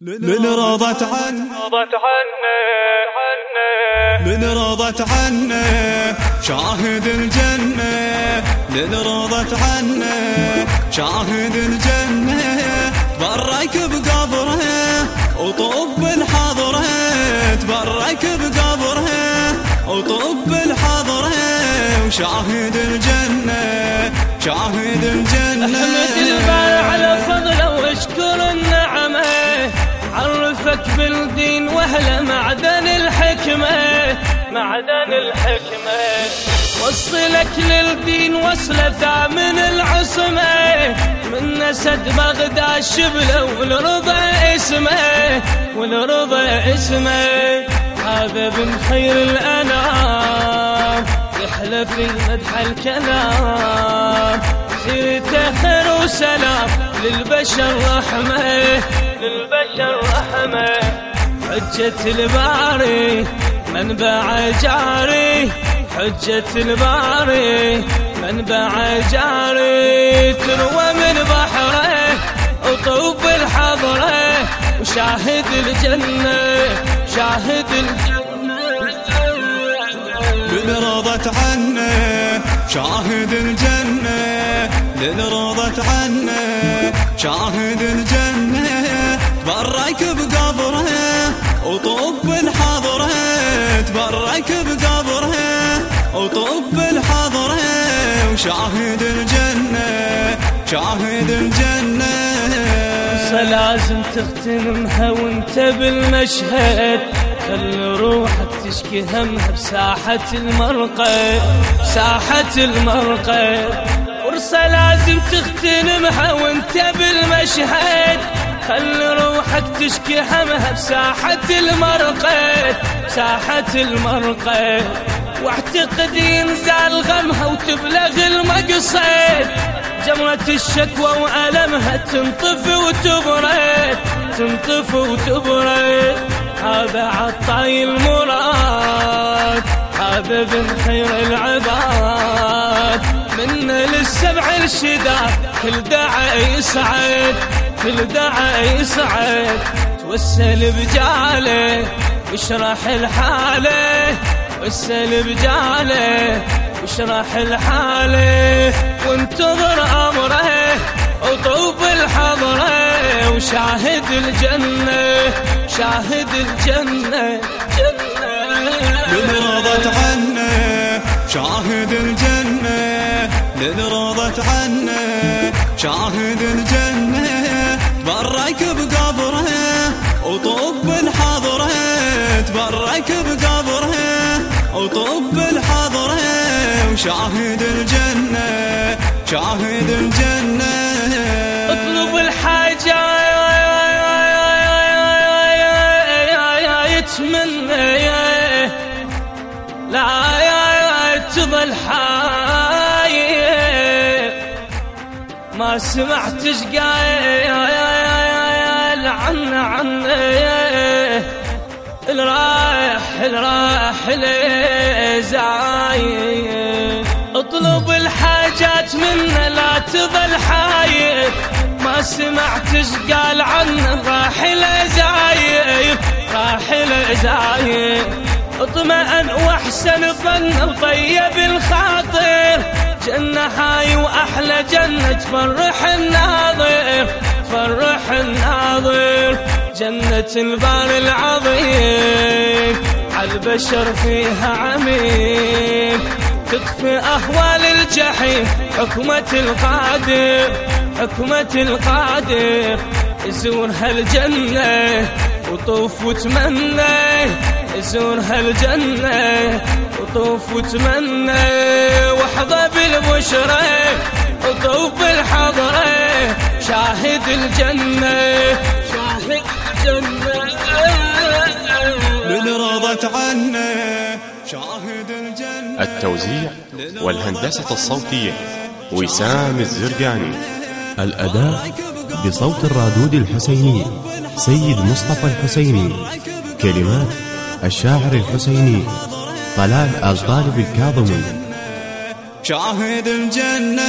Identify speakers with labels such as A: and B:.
A: من رضت
B: رضت عنه.
A: من رضت عنه. شاهد الجنة. من رضت عنه. شاهد الجنة. تبرك بقبره وطب الحضرة تبرك بقبره وطب الحضرة وشاهد الجنة. شاهد الجنة.
B: عرفك بالدين واهله معدن الحكمة؟ معدن الحكمة. وصلك للدين وصله ثامن العصمة. من نسد بغداد شبله والرضا اسمه والرضا اسمه. هذا بن خير الأنام يحلى في مدح الكلام. سيرته خير وسلام. للبشر رحمة. للبشر رحمة. حجة الباري منبع جاري. حجة الباري منبع جاري. تروى من بحره وطوب الحضرة. وشاهد الجنة شاهد الجنة.
A: من رضت عنه شاهد الجنة من رضت عنه شاهد الجنة تبرك بقبره وطب الحضرة تبرك بقبره وطب الحضرة. وشاهد الجنة شاهد الجنة.
B: لازم تغتنمها وانت بالمشهد خل روحك تشكي همها بساحة المرقى بساحة المرقى فرصة لازم تغتنمها وانت بالمشهد. خل روحك تشكي همها بساحة المرقى بساحة المرقى واعتقد ينزال غمها وتبلغ المقصد. جمرة الشكوى وألمها تنطفي وتبرد تنطفي وتبرد. هذا عطاي المراد هذا بن خير العباد. منا للسبع الشداد كل دعا يسعد كل دعا يسعد. توسل بجاله واشرح الحالة. واسل بجاله واشرح الحالة. وانتظر أمره وطوب الحضره وشاهد الجنة شاهد
A: الجنة. شاهد الجنة تبرك بقبره وطب الحضرة تبرك بقبره وطب الحضرة وشاهد الجنة شاهد الجنة
B: اطلب الحاجة يتمنى ما سمعت قايل عنا عنا الرايح الرايح زايد اطلب الحاجات منا لا تظل حاير ما سمعت قال عنا راحل زايد راحل زايد اطمئن واحسن ظن وطيب جنة هاي وأحلى جنة تفرح الناظر تفرح الناظر. جنة البار العظيم عالبشر فيها عميم تطفي أهوال الجحيم حكمة القادر حكمة القادر. زور هالجنة وطوف وتمنى زور هالجنة وطوف وتمنى واحظى بالبشرى وطوف بالحضرة شاهد الجنة شاهد الجنة.
A: من رضت عنه شاهد الجنة.
C: التوزيع والهندسة الصوتية وسام الزرقاني.
D: الأداء بصوت الرادود الحسيني سيد مصطفى الحسيني. كلمات الشاعر الحسيني. طلال الطالب الكاظمي
A: شاهد الجنة